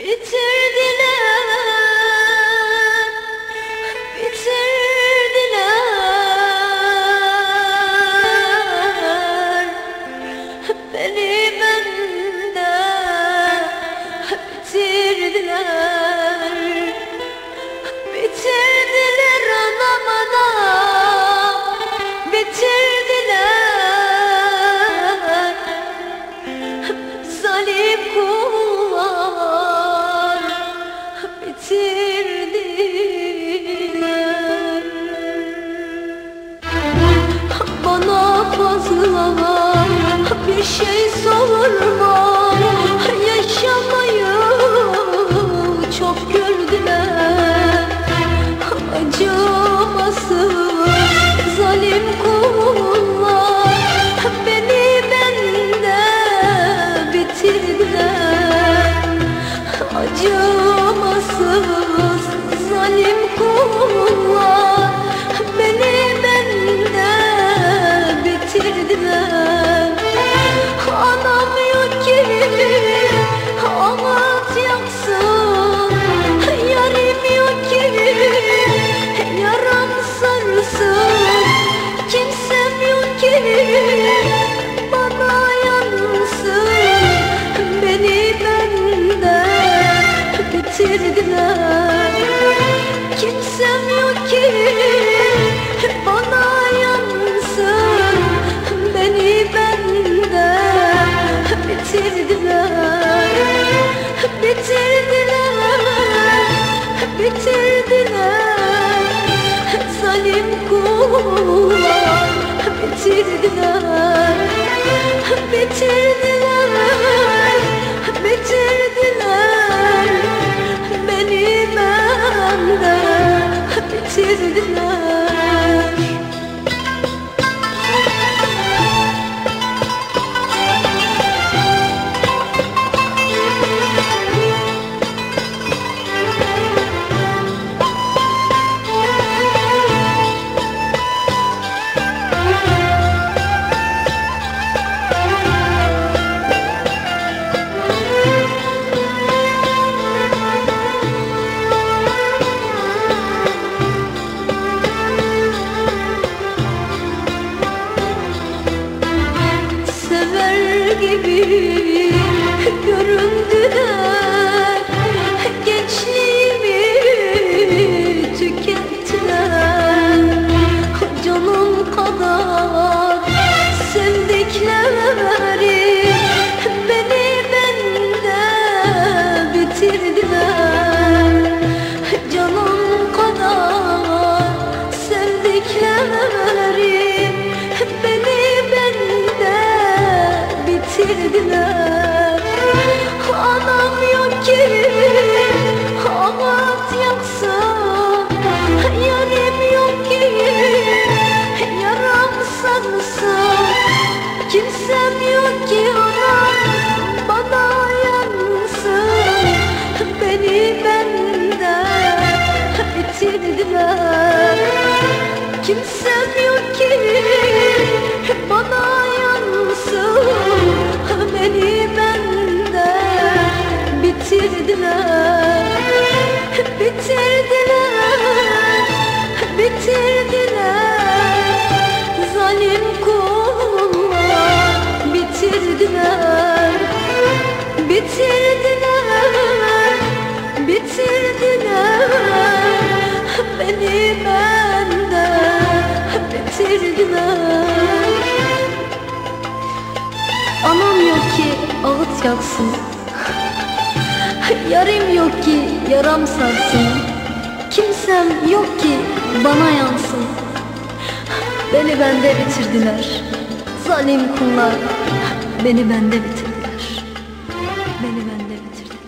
Bitte! Şey sorma. Yaşamayı çok gördüler Acımasız zalim kullar Beni bende bitirdiler. Acımasız bitirdiler Kimsem yok ki bana yansın Beni benden bitirdiler. Bitirdiler, bitirdiler. Zalim kullar bitirdiler. Bitirdiler, bitirdiler gibi göründüler Gençliğimi Bitirdiler, bitirdiler Beni benden bitirdiler Anam yok ki ağıt yaksın Yarim yok ki yaram sarsın. Kimsem yok ki bana yansın. Beni bende bitirdiler Zalim kullar beni bende bitirdiler Beni bende bitirdiler